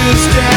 just down.